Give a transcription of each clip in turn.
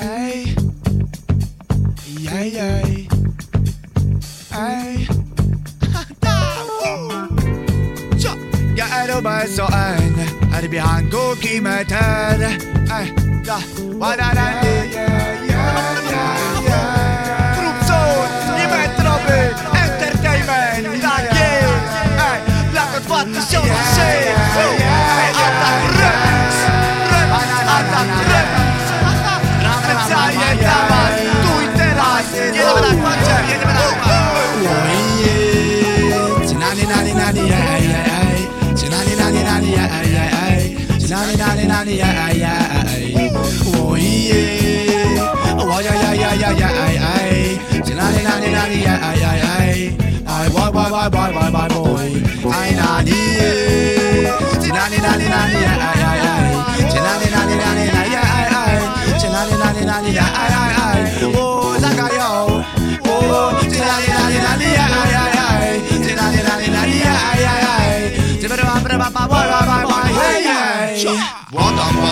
Ay, ay, ay, ay. ay. قلبها سؤال قلبي عنكو كيما تال آه ده ولا عندي 呀呀哎呀哎，哦耶，我呀呀呀呀呀哎哎，吉拉里拉里拉里呀哎哎哎，哎哇哇哇哇哇哇 boy，哎哪里耶，吉拉里拉里拉里呀哎哎哎，吉拉里拉里拉里呀哎哎，吉拉里拉里拉里呀哎。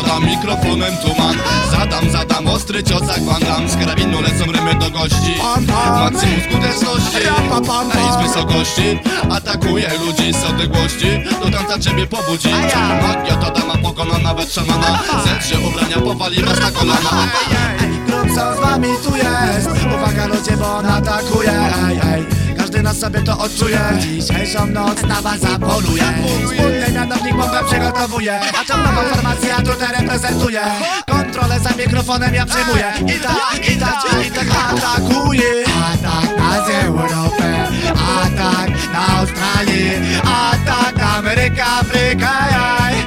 Padam mikrofonem tuman Zadam, zadam ostry cios jak Z karabinu lecą rymy do gości. Maksimum skuteczności. Ej, z wysokości Atakuje ludzi z odległości. Do tańca ciebie pobudzi. Magia to dama pokona nawet szamana Zet się ubrania powali was na kolana. Grup co z wami tu jest. Uwaga ludzie, bo on atakuje. Ej, ej. Każdy na sobie to odczuje. Dzisiejszą noc na was zapoluje bombę przygotowuje A tą nową formację ja tutaj reprezentuję Kontrolę za mikrofonem ja przejmuję I tak, i tak, i tak atakuję Atak na Europę Atak na Australię Atak na Amerykę, Afrykę ej,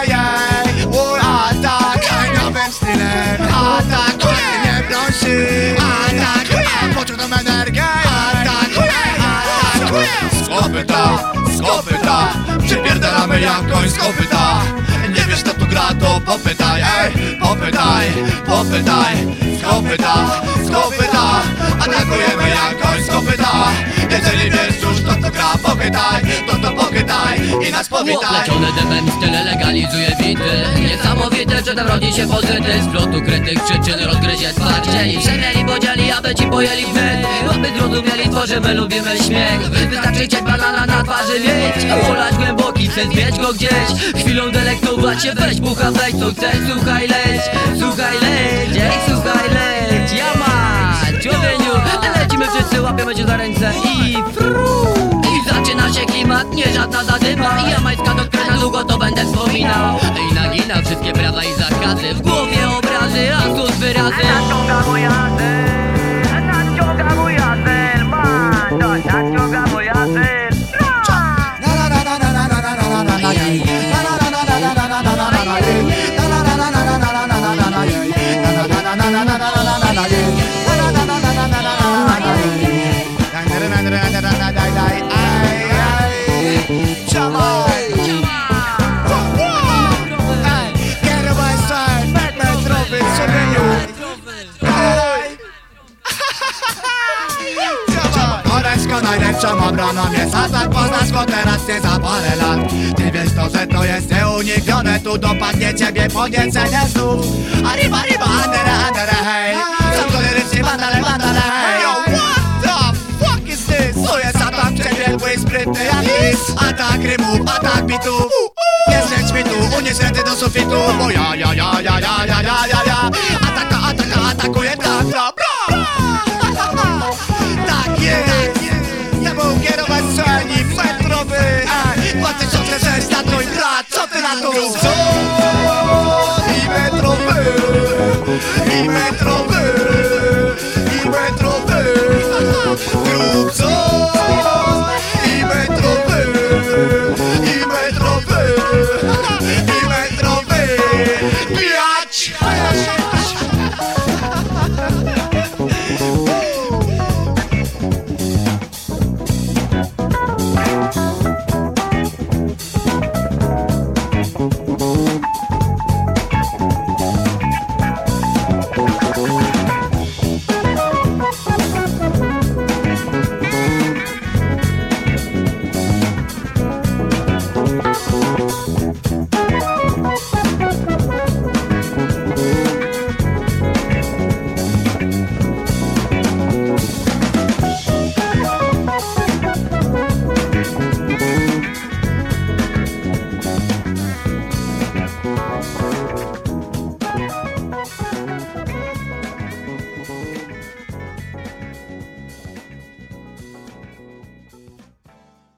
ej Mój atak Nowym stylem. Atakuję, nie prosi. Atakuję, poczułem energię Atakuję, atakuję Skopyta, skopyta Przypierdalamy jak koń z kopyta Nie wiesz kto tu gra to popytaj Ej, popytaj, popytaj Skopyta, skopyta Atakujemy jak koń z kopyta Jeżeli wiesz już kto tu gra popytaj To to popytaj i nas powitaj Oplecione dymem style legalizuje bity. Niesamowite, że tam rodzi się pozyty. Z flotu krytyk przyczyn rozgryzie przemieli, podzieli, aby ci pojęli wnet. Aby zrozumieli, tworzymy, lubimy śmiech. Wystarczy chcieć banana na twarzy mieć. Ulać głęboki, chcę zbieć go gdzieś. Chwilą delektować się, weź bucha, weź co chcesz Słuchaj, leć, słuchaj, leć Ej, słuchaj, leć, ja Człowieniu, lecimy wszyscy, łapiemy cię za ręce i fru. I zaczyna się klimat, nie żadna zadyma. Jamańska doktryna, długo to będę wspominał. I nagina wszystkie prawa i zakazy W głowie obrazy, a sus wyrazy Koleżko najlepszą obroną jest atak Poznasz go teraz nie za parę lat Ty wiesz to, że to jest nieuniknione Tu dopadnie ciebie podniecenie znów Arriba, arriba, andere, andere, hej Są to liryczni bandale, bandale, sprytny jak lis Atak rymów, atak bitów. Nie zleć mi tu, unieś ręce do sufitu Bo ja, ja, ja, ja, ja, ja, ja, ja, ja. Ataka, ataka, atakuje, bla, bla, bla. Tak jest! Ja był kierować sceni metrowy. A 2006 na to i brat, co ty na to? I metrowy. I metrowy